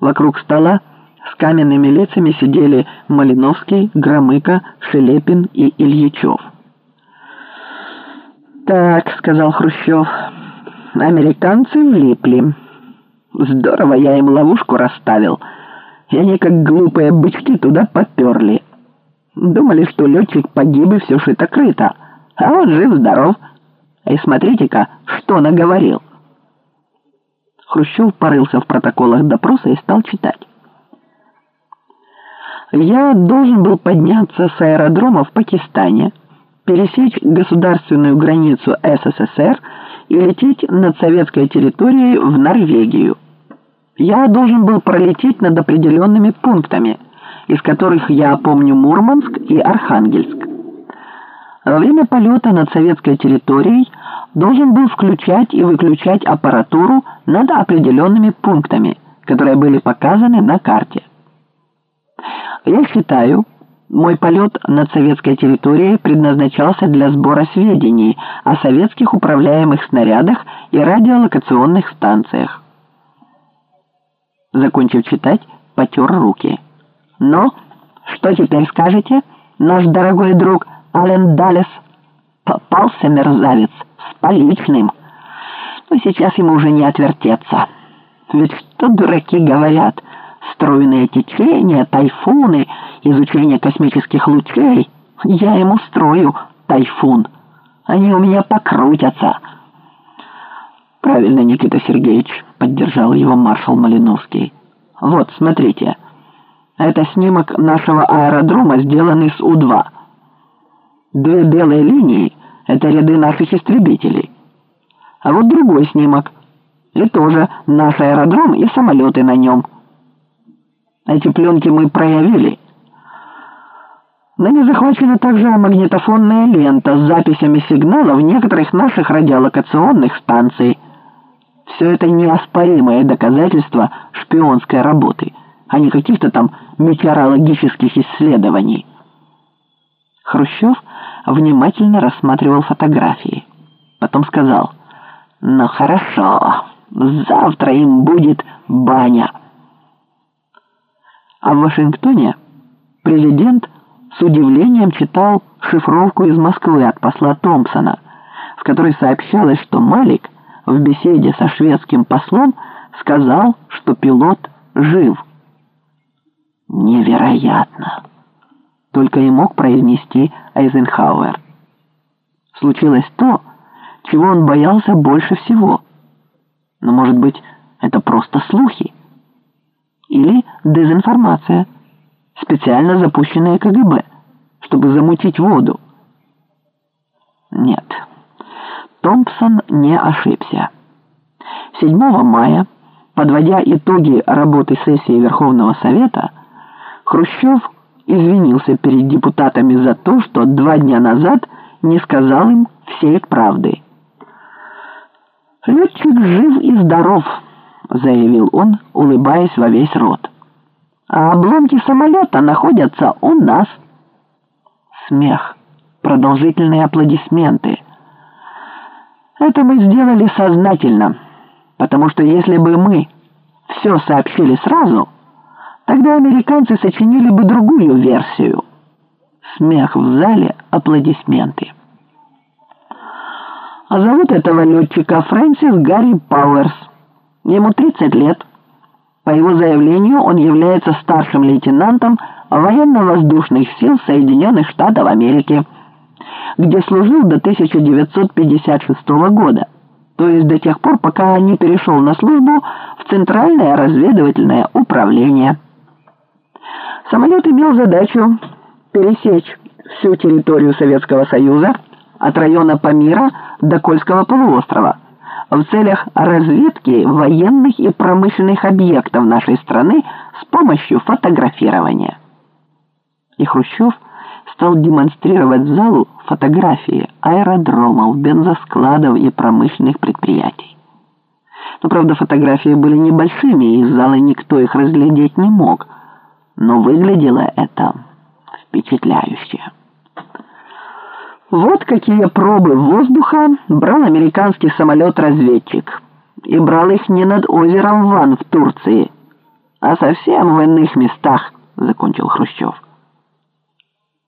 Вокруг стола с каменными лицами сидели Малиновский, Громыко, Шелепин и Ильичев. «Так», — сказал Хрущев, — «американцы влипли. Здорово я им ловушку расставил, и они, как глупые бычки, туда поперли. Думали, что летчик погиб и все шито-крыто, а он жив-здоров. И смотрите-ка, что наговорил». Хрущев порылся в протоколах допроса и стал читать. «Я должен был подняться с аэродрома в Пакистане, пересечь государственную границу СССР и лететь над советской территорией в Норвегию. Я должен был пролететь над определенными пунктами, из которых я помню Мурманск и Архангельск. Во время полета над советской территорией должен был включать и выключать аппаратуру над определенными пунктами, которые были показаны на карте. Я считаю, мой полет над советской территорией предназначался для сбора сведений о советских управляемых снарядах и радиолокационных станциях. Закончив читать, потер руки. «Ну, что теперь скажете, наш дорогой друг Ален Даллес? Попался мерзавец с поличным. Но сейчас ему уже не отвертеться. Ведь что дураки говорят? Стройные течения, тайфуны, изучение космических лучей. Я ему строю тайфун. Они у меня покрутятся. Правильно, Никита Сергеевич, поддержал его маршал Малиновский. Вот, смотрите. Это снимок нашего аэродрома, сделанный с У-2. Две белые линии — это ряды наших истребителей. А вот другой снимок. И тоже наш аэродром и самолеты на нем. Эти пленки мы проявили. Нами захвачена также магнитофонная лента с записями сигналов некоторых наших радиолокационных станций. Все это неоспоримое доказательство шпионской работы, а не каких-то там метеорологических исследований. Хрущев внимательно рассматривал фотографии. Потом сказал, «Ну хорошо, завтра им будет баня». А в Вашингтоне президент с удивлением читал шифровку из Москвы от посла Томпсона, в которой сообщалось, что Малик в беседе со шведским послом сказал, что пилот жив. Невероятно! Только и мог произнести Эйзенхауэр. Случилось то, чего он боялся больше всего. Но, может быть, это просто слухи? Или дезинформация, специально запущенная КГБ, чтобы замутить воду? Нет, Томпсон не ошибся. 7 мая, подводя итоги работы сессии Верховного Совета, Хрущев извинился перед депутатами за то, что два дня назад не сказал им всей правды. «Летчик жив и здоров», — заявил он, улыбаясь во весь рот. «А обломки самолета находятся у нас». Смех, продолжительные аплодисменты. Это мы сделали сознательно, потому что если бы мы все сообщили сразу, тогда американцы сочинили бы другую версию. Смех в зале, аплодисменты. А зовут этого летчика Фрэнсис Гарри Пауэрс. Ему 30 лет. По его заявлению, он является старшим лейтенантом военно-воздушных сил Соединенных Штатов Америки, где служил до 1956 года, то есть до тех пор, пока не перешел на службу в Центральное разведывательное управление. Самолет имел задачу пересечь всю территорию Советского Союза от района Памира до Кольского полуострова в целях разведки военных и промышленных объектов нашей страны с помощью фотографирования. И Хрущев стал демонстрировать залу фотографии аэродромов, бензоскладов и промышленных предприятий. Но, правда, фотографии были небольшими, и из зала никто их разглядеть не мог, но выглядело это впечатляюще. Вот какие пробы воздуха брал американский самолет-разведчик. И брал их не над озером Ван в Турции, а совсем в иных местах», — закончил Хрущев.